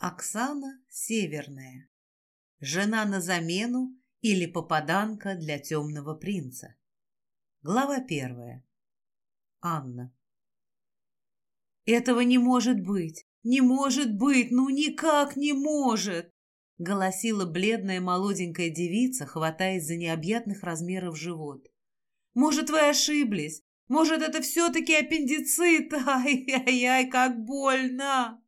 Оксана Северная. Жена на замену или попаданка для темного принца. Глава первая. Анна. «Этого не может быть! Не может быть! Ну никак не может!» голосила бледная молоденькая девица, хватаясь за необъятных размеров живот. «Может, вы ошиблись? Может, это все-таки аппендицит? Ай-яй-яй, как больно!»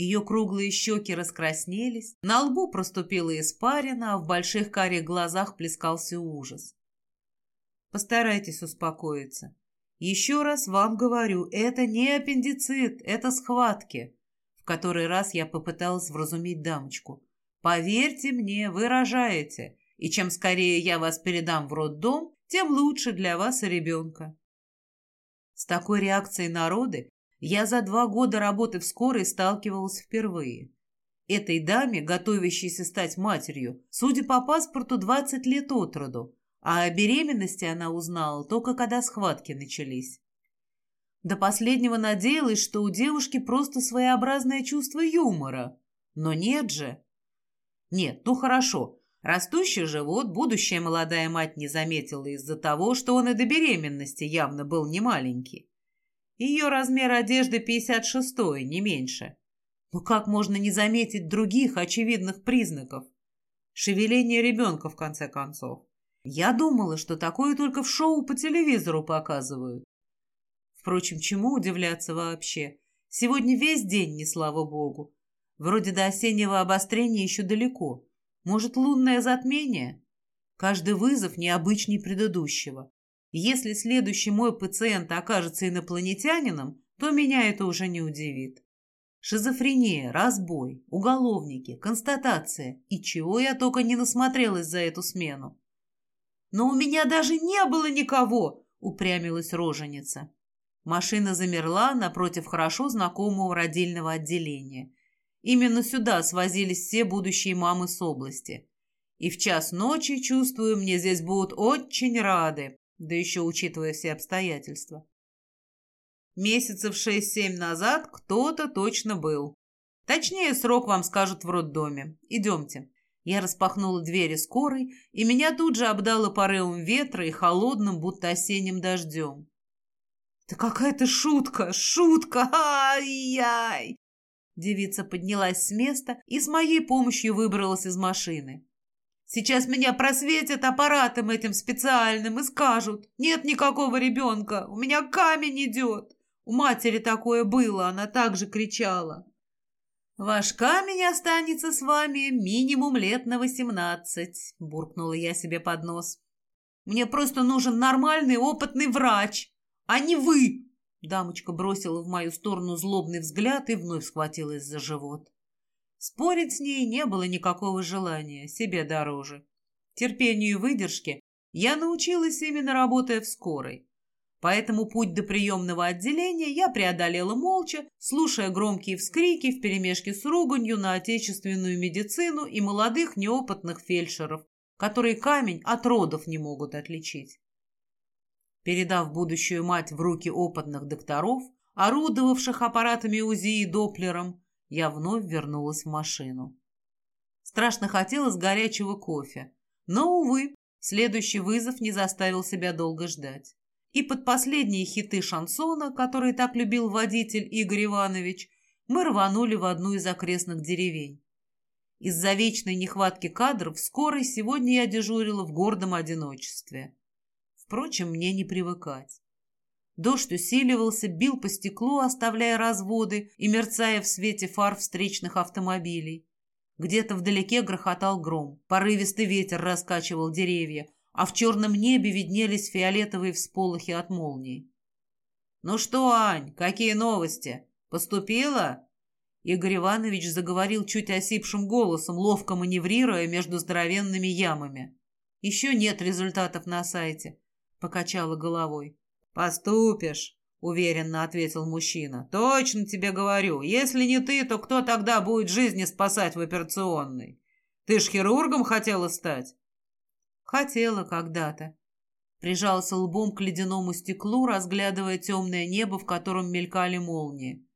Ее круглые щеки раскраснелись, на лбу проступила испарина, а в больших карих глазах плескался ужас. Постарайтесь успокоиться. Еще раз вам говорю, это не аппендицит, это схватки. В который раз я попыталась вразумить дамочку. Поверьте мне, вы рожаете, и чем скорее я вас передам в роддом, тем лучше для вас и ребенка. С такой реакцией народы я за два года работы в скорой сталкивалась впервые. Этой даме, готовящейся стать матерью, судя по паспорту, 20 лет от роду, а о беременности она узнала только когда схватки начались. До последнего надеялась, что у девушки просто своеобразное чувство юмора. Но нет же. Нет, ну хорошо. Растущий живот будущая молодая мать не заметила из-за того, что он и до беременности явно был не маленький. Ее размер одежды 56 не меньше. Но как можно не заметить других очевидных признаков? Шевеление ребенка, в конце концов. Я думала, что такое только в шоу по телевизору показывают. Впрочем, чему удивляться вообще? Сегодня весь день, не слава богу. Вроде до осеннего обострения еще далеко. Может, лунное затмение? Каждый вызов необычней предыдущего. Если следующий мой пациент окажется инопланетянином, то меня это уже не удивит. Шизофрения, разбой, уголовники, констатация. И чего я только не насмотрелась за эту смену. «Но у меня даже не было никого!» — упрямилась роженица. Машина замерла напротив хорошо знакомого родильного отделения. Именно сюда свозились все будущие мамы с области. И в час ночи, чувствую, мне здесь будут очень рады да еще учитывая все обстоятельства. Месяцев шесть-семь назад кто-то точно был. Точнее, срок вам скажут в роддоме. Идемте. Я распахнула двери скорой, и меня тут же обдало порывом ветра и холодным, будто осенним дождем. «Да какая-то шутка! Шутка! Ай-яй!» Девица поднялась с места и с моей помощью выбралась из машины. Сейчас меня просветят аппаратом этим специальным и скажут, нет никакого ребенка, у меня камень идет. У матери такое было, она также кричала. «Ваш камень останется с вами минимум лет на восемнадцать», — буркнула я себе под нос. «Мне просто нужен нормальный опытный врач, а не вы!» Дамочка бросила в мою сторону злобный взгляд и вновь схватилась за живот. Спорить с ней не было никакого желания, себе дороже. Терпению и выдержке я научилась именно работая в скорой. Поэтому путь до приемного отделения я преодолела молча, слушая громкие вскрики вперемешке с руганью на отечественную медицину и молодых неопытных фельдшеров, которые камень от родов не могут отличить. Передав будущую мать в руки опытных докторов, орудовавших аппаратами УЗИ и Доплером, я вновь вернулась в машину. Страшно хотелось горячего кофе, но, увы, следующий вызов не заставил себя долго ждать. И под последние хиты шансона, которые так любил водитель Игорь Иванович, мы рванули в одну из окрестных деревень. Из-за вечной нехватки кадров скорой сегодня я дежурила в гордом одиночестве. Впрочем, мне не привыкать. Дождь усиливался, бил по стеклу, оставляя разводы и мерцая в свете фар встречных автомобилей. Где-то вдалеке грохотал гром, порывистый ветер раскачивал деревья, а в черном небе виднелись фиолетовые всполохи от молний. «Ну что, Ань, какие новости? Поступила?» Игорь Иванович заговорил чуть осипшим голосом, ловко маневрируя между здоровенными ямами. «Еще нет результатов на сайте», — покачала головой. «Поступишь», — уверенно ответил мужчина. «Точно тебе говорю. Если не ты, то кто тогда будет жизни спасать в операционной? Ты ж хирургом хотела стать?» «Хотела когда-то». Прижался лбом к ледяному стеклу, разглядывая темное небо, в котором мелькали молнии.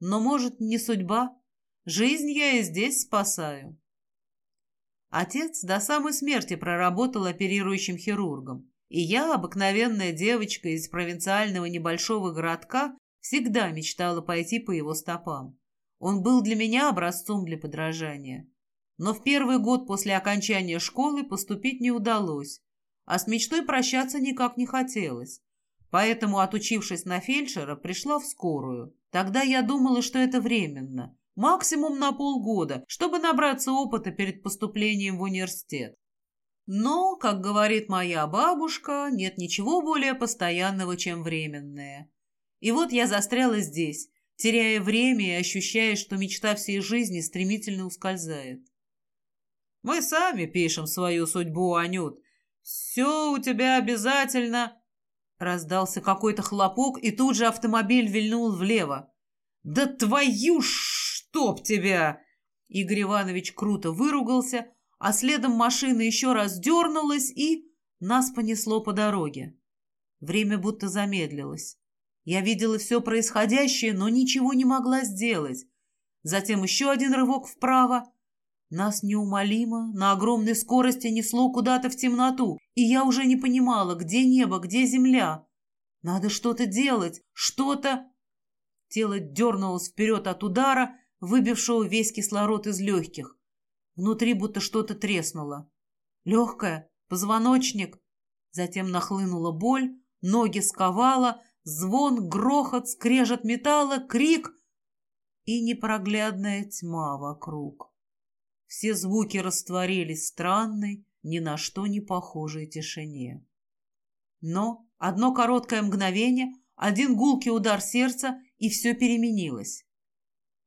«Но, может, не судьба? Жизнь я и здесь спасаю. Отец до самой смерти проработал оперирующим хирургом, и я, обыкновенная девочка из провинциального небольшого городка, всегда мечтала пойти по его стопам. Он был для меня образцом для подражания. Но в первый год после окончания школы поступить не удалось, а с мечтой прощаться никак не хотелось. Поэтому, отучившись на фельдшера, пришла в скорую. Тогда я думала, что это временно, максимум на полгода, чтобы набраться опыта перед поступлением в университет. Но, как говорит моя бабушка, нет ничего более постоянного, чем временное. И вот я застряла здесь, теряя время и ощущая, что мечта всей жизни стремительно ускользает. «Мы сами пишем свою судьбу, Анют. Все у тебя обязательно...» Раздался какой-то хлопок, и тут же автомобиль вильнул влево. «Да твою чтоб тебя!» Игорь Иванович круто выругался, а следом машина еще раз дернулась, и нас понесло по дороге. Время будто замедлилось. Я видела все происходящее, но ничего не могла сделать. Затем еще один рывок вправо. Нас неумолимо на огромной скорости несло куда-то в темноту, и я уже не понимала, где небо, где земля. Надо что-то делать, что-то... Тело дернулось вперед от удара, выбившего весь кислород из легких. Внутри будто что-то треснуло. Легкое, позвоночник. Затем нахлынула боль, ноги сковала, звон, грохот, скрежет металла, крик и непроглядная тьма вокруг. Все звуки растворились в странной, ни на что не похожей тишине. Но одно короткое мгновение, один гулкий удар сердца, и все переменилось.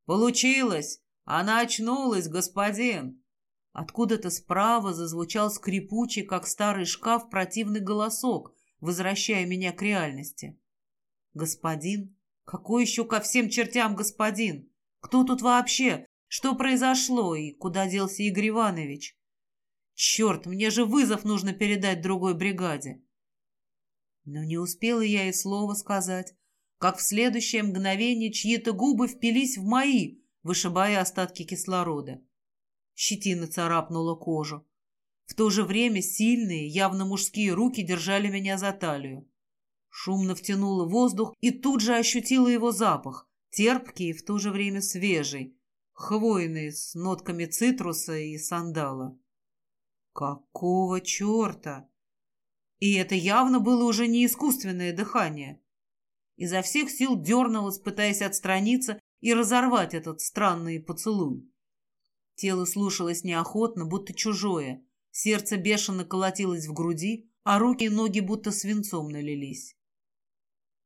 «Получилось! Она очнулась, господин!» Откуда-то справа зазвучал скрипучий, как старый шкаф, противный голосок, возвращая меня к реальности. «Господин? Какой еще ко всем чертям господин? Кто тут вообще? Что произошло и куда делся Игорь Иванович? Черт, мне же вызов нужно передать другой бригаде!» Но не успела я и слова сказать, как в следующее мгновение чьи-то губы впились в мои, вышибая остатки кислорода. Щетина царапнула кожу. В то же время сильные, явно мужские руки держали меня за талию. Шумно втянула воздух и тут же ощутила его запах, терпкий и в то же время свежий, хвойный, с нотками цитруса и сандала. Какого черта? И это явно было уже не искусственное дыхание. Изо всех сил дернулась, пытаясь отстраниться и разорвать этот странный поцелуй. Тело слушалось неохотно, будто чужое. Сердце бешено колотилось в груди, а руки и ноги будто свинцом налились.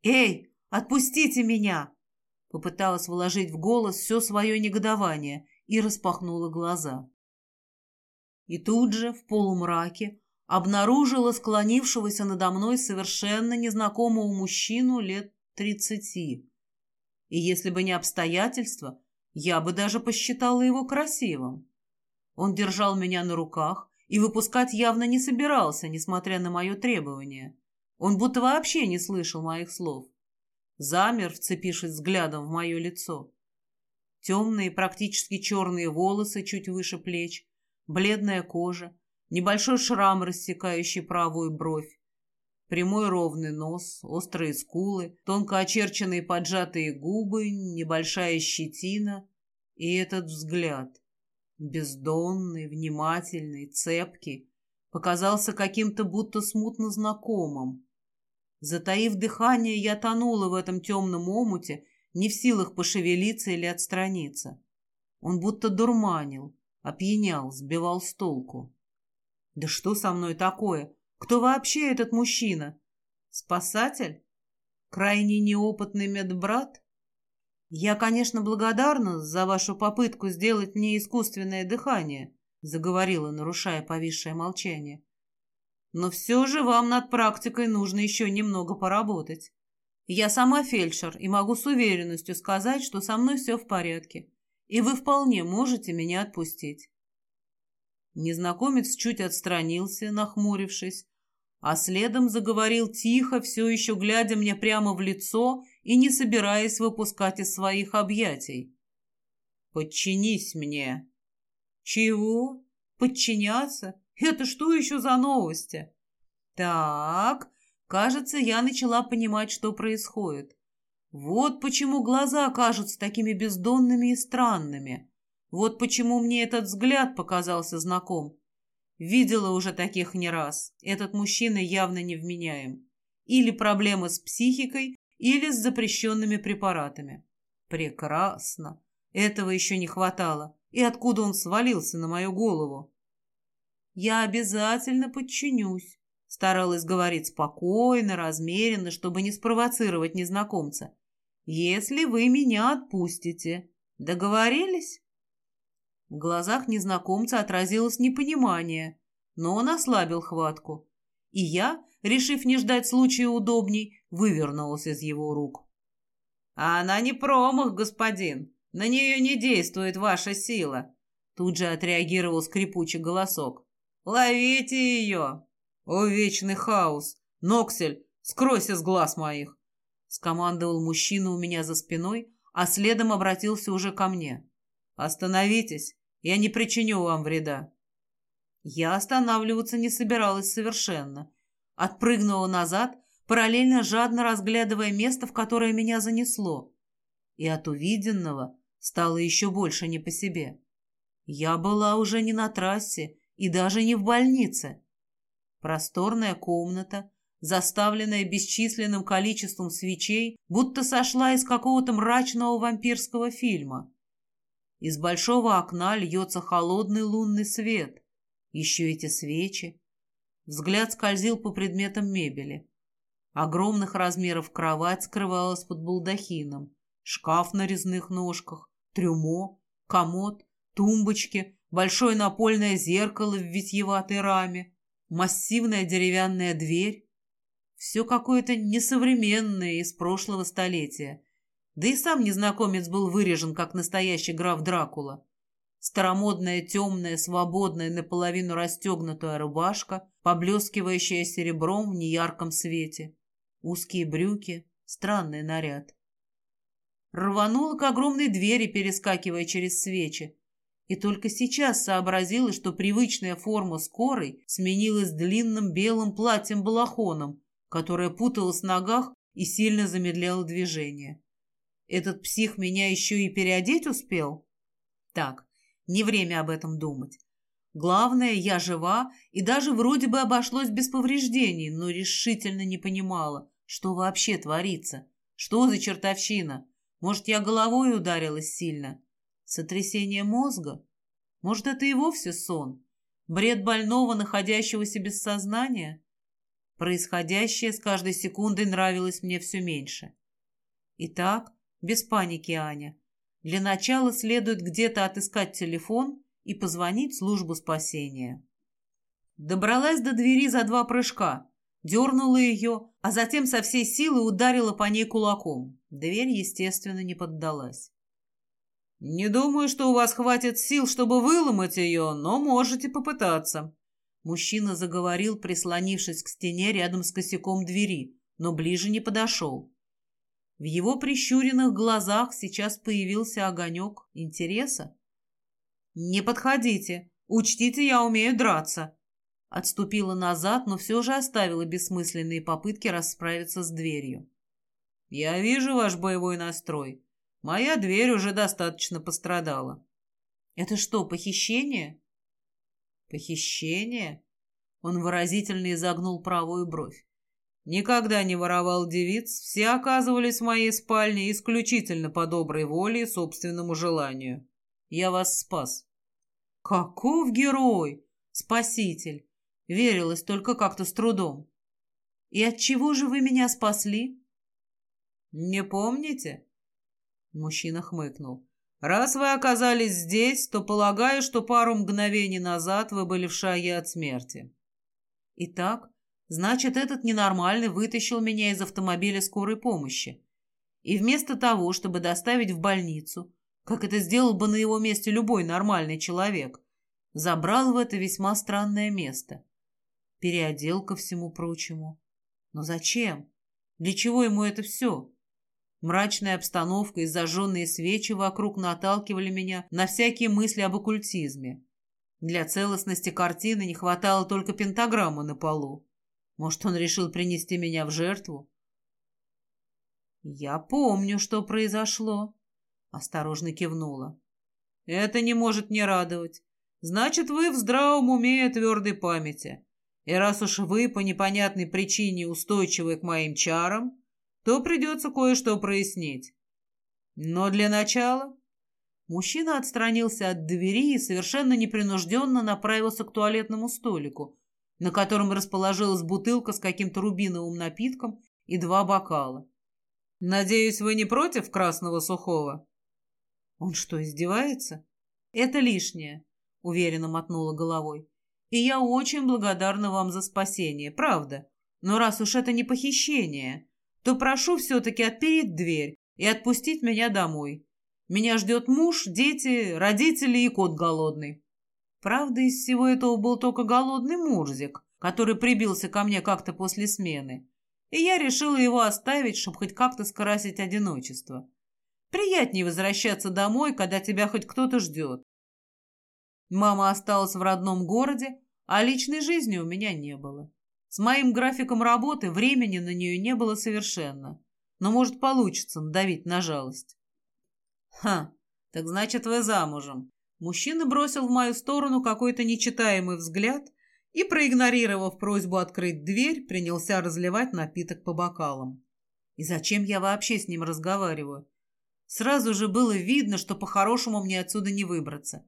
«Эй, отпустите меня!» Попыталась вложить в голос все свое негодование и распахнула глаза. И тут же, в полумраке, обнаружила склонившегося надо мной совершенно незнакомого мужчину лет тридцати. И если бы не обстоятельства, я бы даже посчитала его красивым. Он держал меня на руках и выпускать явно не собирался, несмотря на мое требование. Он будто вообще не слышал моих слов. Замер, вцепившись взглядом в мое лицо. Темные, практически черные волосы чуть выше плеч, бледная кожа, небольшой шрам, рассекающий правую бровь, Прямой ровный нос, острые скулы, тонко очерченные поджатые губы, небольшая щетина и этот взгляд. Бездонный, внимательный, цепкий, показался каким-то будто смутно знакомым. Затаив дыхание, я тонула в этом темном омуте, не в силах пошевелиться или отстраниться. Он будто дурманил, опьянял, сбивал с толку. «Да что со мной такое?» Кто вообще этот мужчина? Спасатель? Крайне неопытный медбрат? Я, конечно, благодарна за вашу попытку сделать мне искусственное дыхание, заговорила, нарушая повисшее молчание. Но все же вам над практикой нужно еще немного поработать. Я сама фельдшер и могу с уверенностью сказать, что со мной все в порядке, и вы вполне можете меня отпустить. Незнакомец чуть отстранился, нахмурившись, а следом заговорил тихо, все еще глядя мне прямо в лицо и не собираясь выпускать из своих объятий. Подчинись мне. Чего? Подчиняться? Это что еще за новости? Так, кажется, я начала понимать, что происходит. Вот почему глаза кажутся такими бездонными и странными. Вот почему мне этот взгляд показался знаком. Видела уже таких не раз. Этот мужчина явно невменяем. Или проблемы с психикой, или с запрещенными препаратами. Прекрасно. Этого еще не хватало. И откуда он свалился на мою голову? Я обязательно подчинюсь. Старалась говорить спокойно, размеренно, чтобы не спровоцировать незнакомца. Если вы меня отпустите. Договорились? В глазах незнакомца отразилось непонимание, но он ослабил хватку. И я, решив не ждать случая удобней, вывернулась из его рук. «А она не промах, господин. На нее не действует ваша сила», тут же отреагировал скрипучий голосок. «Ловите ее!» «О, вечный хаос! Ноксель, скройся с глаз моих!» скомандовал мужчина у меня за спиной, а следом обратился уже ко мне. «Остановитесь, я не причиню вам вреда». Я останавливаться не собиралась совершенно. Отпрыгнула назад, параллельно жадно разглядывая место, в которое меня занесло. И от увиденного стало еще больше не по себе. Я была уже не на трассе и даже не в больнице. Просторная комната, заставленная бесчисленным количеством свечей, будто сошла из какого-то мрачного вампирского фильма. Из большого окна льется холодный лунный свет. Еще эти свечи. Взгляд скользил по предметам мебели. Огромных размеров кровать скрывалась под балдахином. Шкаф на резных ножках, трюмо, комод, тумбочки, большое напольное зеркало в витьеватой раме, массивная деревянная дверь. Все какое-то несовременное из прошлого столетия. Да и сам незнакомец был вырежен, как настоящий граф Дракула. Старомодная, темная, свободная, наполовину расстегнутая рубашка, поблескивающая серебром в неярком свете. Узкие брюки, странный наряд. Рванула к огромной двери, перескакивая через свечи. И только сейчас сообразила, что привычная форма скорой сменилась длинным белым платьем-балахоном, которое путалось в ногах и сильно замедляло движение. Этот псих меня еще и переодеть успел? Так, не время об этом думать. Главное, я жива и даже вроде бы обошлось без повреждений, но решительно не понимала, что вообще творится. Что за чертовщина? Может, я головой ударилась сильно? Сотрясение мозга? Может, это и вовсе сон? Бред больного, находящегося без сознания? Происходящее с каждой секундой нравилось мне все меньше. Итак, без паники, Аня. Для начала следует где-то отыскать телефон и позвонить в службу спасения. Добралась до двери за два прыжка, дернула ее, а затем со всей силы ударила по ней кулаком. Дверь, естественно, не поддалась. «Не думаю, что у вас хватит сил, чтобы выломать ее, но можете попытаться». Мужчина заговорил, прислонившись к стене рядом с косяком двери, но ближе не подошел. В его прищуренных глазах сейчас появился огонек интереса. «Не подходите. Учтите, я умею драться». Отступила назад, но все же оставила бессмысленные попытки расправиться с дверью. «Я вижу ваш боевой настрой. Моя дверь уже достаточно пострадала». «Это что, похищение?» «Похищение?» Он выразительно изогнул правую бровь. Никогда не воровал девиц, все оказывались в моей спальне исключительно по доброй воле и собственному желанию. Я вас спас. Каков герой! Спаситель! Верилось только как-то с трудом. И от чего же вы меня спасли? Не помните? Мужчина хмыкнул. Раз вы оказались здесь, то полагаю, что пару мгновений назад вы были в шаге от смерти. Итак, Значит, этот ненормальный вытащил меня из автомобиля скорой помощи. И вместо того, чтобы доставить в больницу, как это сделал бы на его месте любой нормальный человек, забрал в это весьма странное место. Переодел ко всему прочему. Но зачем? Для чего ему это все? Мрачная обстановка и зажженные свечи вокруг наталкивали меня на всякие мысли об оккультизме. Для целостности картины не хватало только пентаграммы на полу. Может, он решил принести меня в жертву? «Я помню, что произошло», — осторожно кивнула. «Это не может не радовать. Значит, вы в здравом уме и твердой памяти. И раз уж вы по непонятной причине устойчивы к моим чарам, то придется кое-что прояснить. Но для начала... Мужчина отстранился от двери и совершенно непринужденно направился к туалетному столику, на котором расположилась бутылка с каким-то рубиновым напитком и два бокала. «Надеюсь, вы не против красного сухого?» «Он что, издевается?» «Это лишнее», — уверенно мотнула головой. «И я очень благодарна вам за спасение, правда. Но раз уж это не похищение, то прошу все-таки отпереть дверь и отпустить меня домой. Меня ждет муж, дети, родители и кот голодный. Правда, из всего этого был только голодный Мурзик, который прибился ко мне как-то после смены. И я решила его оставить, чтобы хоть как-то скрасить одиночество. Приятнее возвращаться домой, когда тебя хоть кто-то ждет. Мама осталась в родном городе, а личной жизни у меня не было. С моим графиком работы времени на нее не было совершенно. Но, может, получится надавить на жалость. Ха, так значит, вы замужем. Мужчина бросил в мою сторону какой-то нечитаемый взгляд и, проигнорировав просьбу открыть дверь, принялся разливать напиток по бокалам. И зачем я вообще с ним разговариваю? Сразу же было видно, что по-хорошему мне отсюда не выбраться.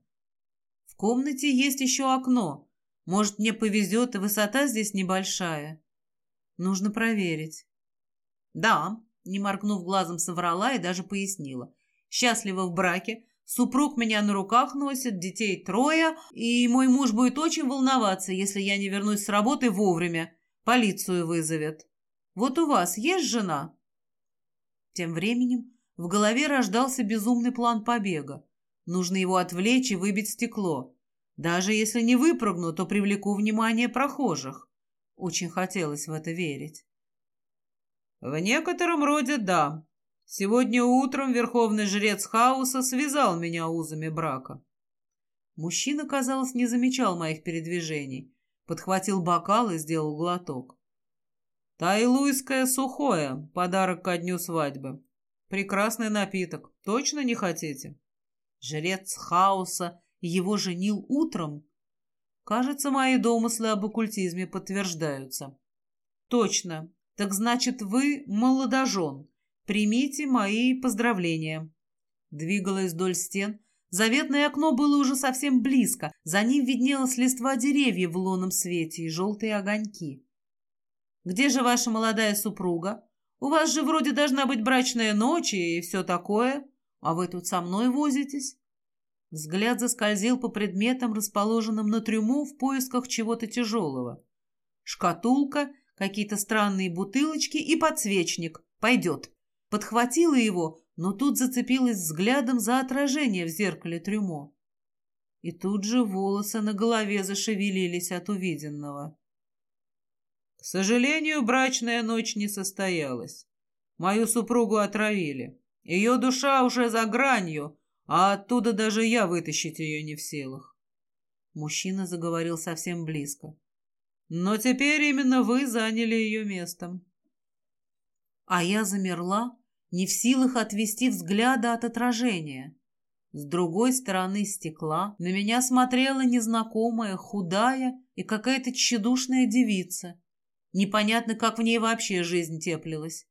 В комнате есть еще окно, может, мне повезет, и высота здесь небольшая. Нужно проверить. Да, не моргнув глазом, соврала и даже пояснила. Счастлива в браке, супруг меня на руках носит, детей трое, и мой муж будет очень волноваться, если я не вернусь с работы вовремя. Полицию вызовет. Вот у вас есть жена? Тем временем в голове рождался безумный план побега. Нужно его отвлечь и выбить стекло. Даже если не выпрыгну, то привлеку внимание прохожих. Очень хотелось в это верить. В некотором роде да. Сегодня утром верховный жрец хаоса связал меня узами брака. Мужчина, казалось, не замечал моих передвижений. Подхватил бокал и сделал глоток. Тайлуйское сухое, подарок ко дню свадьбы. Прекрасный напиток. Точно не хотите? Жрец хаоса его женил утром? Кажется, мои домыслы об оккультизме подтверждаются. Точно. Так значит, вы молодожен. Примите мои поздравления. Двигалась вдоль стен. Заветное окно было уже совсем близко. За ним виднелась листва деревьев в лунном свете и желтые огоньки. «Где же ваша молодая супруга? У вас же вроде должна быть брачная ночь и все такое. А вы тут со мной возитесь?» Взгляд заскользил по предметам, расположенным на трюму в поисках чего-то тяжелого. Шкатулка, какие-то странные бутылочки и подсвечник. Пойдет. Подхватила его, но тут зацепилась взглядом за отражение в зеркале трюмо. И тут же волосы на голове зашевелились от увиденного. К сожалению, брачная ночь не состоялась. Мою супругу отравили. Ее душа уже за гранью, а оттуда даже я вытащить ее не в силах. Мужчина заговорил совсем близко. Но теперь именно вы заняли ее местом. А я замерла, не в силах отвести взгляда от отражения. С другой стороны стекла на меня смотрела незнакомая, худая и какая-то тщедушная девица. Непонятно, как в ней вообще жизнь теплилась.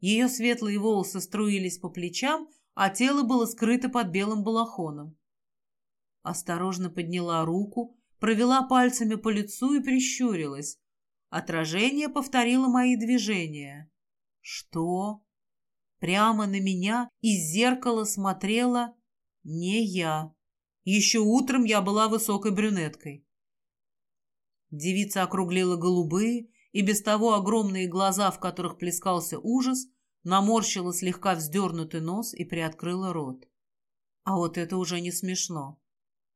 Ее светлые волосы струились по плечам, а тело было скрыто под белым балахоном. Осторожно подняла руку, провела пальцами по лицу и прищурилась. Отражение повторило мои движения. Что? Прямо на меня из зеркала смотрела не я. Еще утром я была высокой брюнеткой. Девица округлила голубые и без того огромные глаза, в которых плескался ужас, наморщила слегка вздернутый нос и приоткрыла рот. А вот это уже не смешно.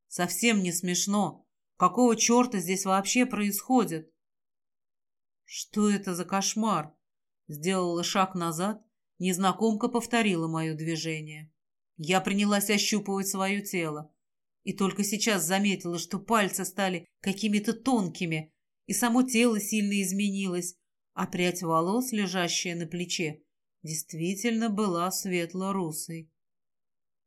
Совсем не смешно. Какого черта здесь вообще происходит? Что это за кошмар? Сделала шаг назад, Незнакомка повторила мое движение. Я принялась ощупывать свое тело. И только сейчас заметила, что пальцы стали какими-то тонкими, и само тело сильно изменилось, а прядь волос, лежащая на плече, действительно была светло-русой.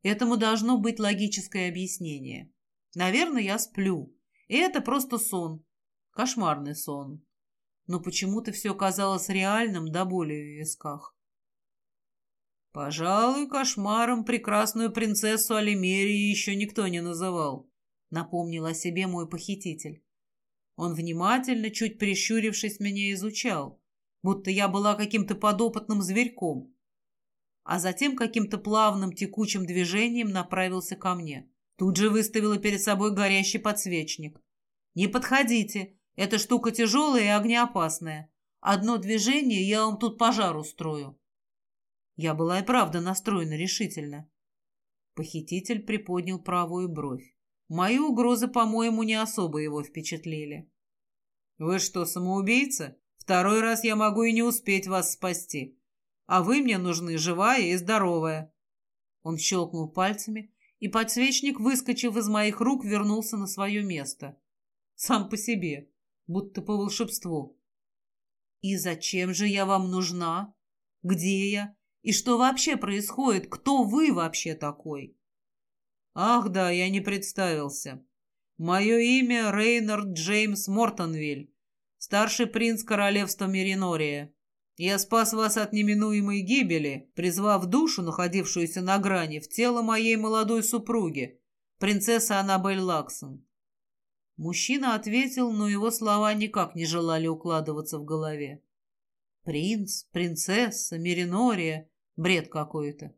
Этому должно быть логическое объяснение. Наверное, я сплю, и это просто сон, кошмарный сон. Но почему-то все казалось реальным до боли в висках. «Пожалуй, кошмаром прекрасную принцессу Алимерии еще никто не называл», — напомнил о себе мой похититель. Он внимательно, чуть прищурившись, меня изучал, будто я была каким-то подопытным зверьком, а затем каким-то плавным текучим движением направился ко мне. Тут же выставила перед собой горящий подсвечник. «Не подходите, эта штука тяжелая и огнеопасная. Одно движение, я вам тут пожар устрою». Я была и правда настроена решительно. Похититель приподнял правую бровь. Мои угрозы, по-моему, не особо его впечатлили. «Вы что, самоубийца? Второй раз я могу и не успеть вас спасти. А вы мне нужны живая и здоровая». Он щелкнул пальцами, и подсвечник, выскочив из моих рук, вернулся на свое место. Сам по себе, будто по волшебству. «И зачем же я вам нужна? Где я? И что вообще происходит? Кто вы вообще такой?» Ах да, я не представился. Мое имя Рейнард Джеймс Мортонвиль, старший принц королевства Меринория. Я спас вас от неминуемой гибели, призвав душу, находившуюся на грани, в тело моей молодой супруги, принцессы Аннабель Лаксон. Мужчина ответил, но его слова никак не желали укладываться в голове. Принц, принцесса, Меринория — бред какой-то.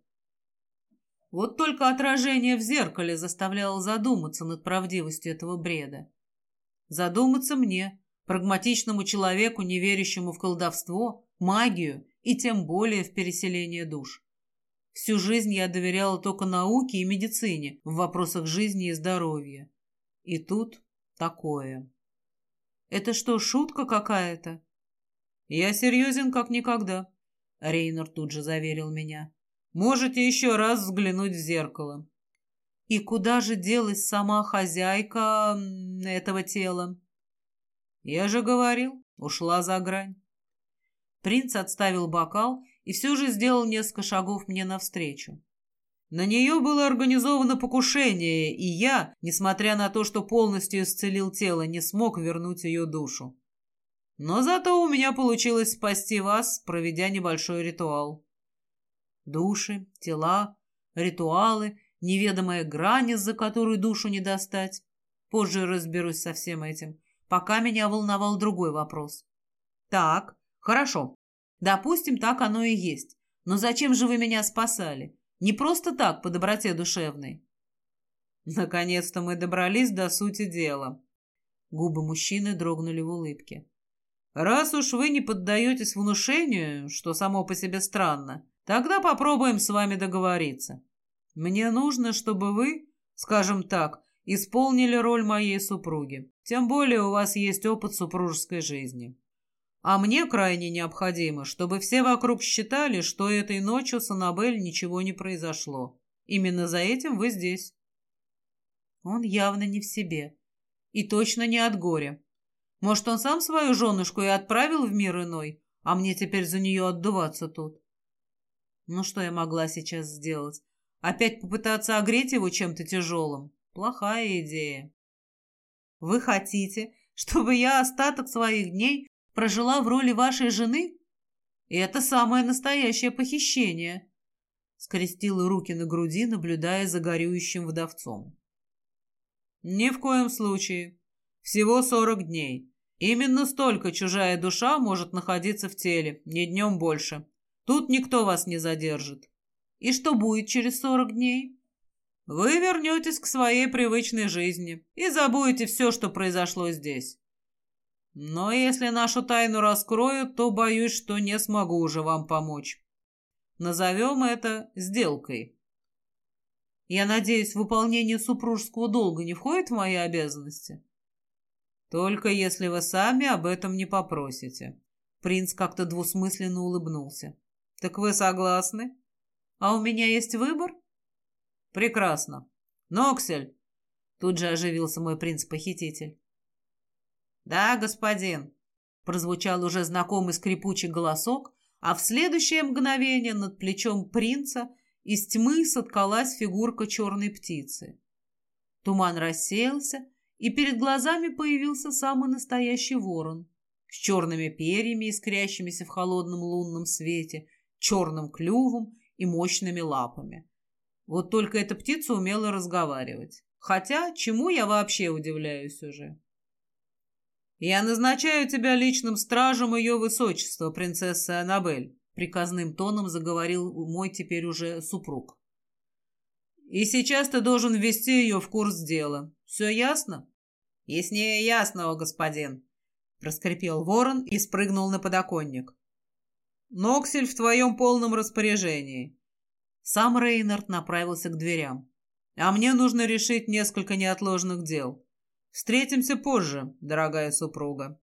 Вот только отражение в зеркале заставляло задуматься над правдивостью этого бреда. Задуматься мне, прагматичному человеку, не верящему в колдовство, магию и тем более в переселение душ. Всю жизнь я доверяла только науке и медицине в вопросах жизни и здоровья. И тут такое. Это что, шутка какая-то? Я серьезен как никогда, Рейнер тут же заверил меня. Можете еще раз взглянуть в зеркало. И куда же делась сама хозяйка этого тела? Я же говорил, ушла за грань. Принц отставил бокал и все же сделал несколько шагов мне навстречу. На нее было организовано покушение, и я, несмотря на то, что полностью исцелил тело, не смог вернуть ее душу. Но зато у меня получилось спасти вас, проведя небольшой ритуал. Души, тела, ритуалы, неведомая грань, из-за которой душу не достать. Позже разберусь со всем этим. Пока меня волновал другой вопрос. Так, хорошо. Допустим, так оно и есть. Но зачем же вы меня спасали? Не просто так, по доброте душевной. Наконец-то мы добрались до сути дела. Губы мужчины дрогнули в улыбке. Раз уж вы не поддаетесь внушению, что само по себе странно, Тогда попробуем с вами договориться. Мне нужно, чтобы вы, скажем так, исполнили роль моей супруги. Тем более у вас есть опыт супружеской жизни. А мне крайне необходимо, чтобы все вокруг считали, что этой ночью с Аннабель ничего не произошло. Именно за этим вы здесь. Он явно не в себе. И точно не от горя. Может, он сам свою женушку и отправил в мир иной, а мне теперь за нее отдуваться тут. Ну что я могла сейчас сделать? Опять попытаться огреть его чем-то тяжелым? Плохая идея. Вы хотите, чтобы я остаток своих дней прожила в роли вашей жены? И это самое настоящее похищение. Скрестила руки на груди, наблюдая за горюющим вдовцом. Ни в коем случае. Всего сорок дней. Именно столько чужая душа может находиться в теле, ни днем больше. Тут никто вас не задержит. И что будет через сорок дней? Вы вернетесь к своей привычной жизни и забудете все, что произошло здесь. Но если нашу тайну раскроют, то боюсь, что не смогу уже вам помочь. Назовем это сделкой. Я надеюсь, выполнение супружеского долга не входит в мои обязанности? Только если вы сами об этом не попросите. Принц как-то двусмысленно улыбнулся. Так вы согласны? А у меня есть выбор? Прекрасно. Ноксель! Тут же оживился мой принц-похититель. Да, господин, прозвучал уже знакомый скрипучий голосок, а в следующее мгновение над плечом принца из тьмы соткалась фигурка черной птицы. Туман рассеялся, и перед глазами появился самый настоящий ворон с черными перьями, искрящимися в холодном лунном свете, черным клювом и мощными лапами. Вот только эта птица умела разговаривать. Хотя, чему я вообще удивляюсь уже? «Я назначаю тебя личным стражем ее высочества, принцесса Аннабель», приказным тоном заговорил мой теперь уже супруг. «И сейчас ты должен ввести ее в курс дела. Все ясно?» «Яснее ясного, господин», — проскрипел ворон и спрыгнул на подоконник. «Ноксель в твоем полном распоряжении». Сам Рейнард направился к дверям. «А мне нужно решить несколько неотложных дел. Встретимся позже, дорогая супруга».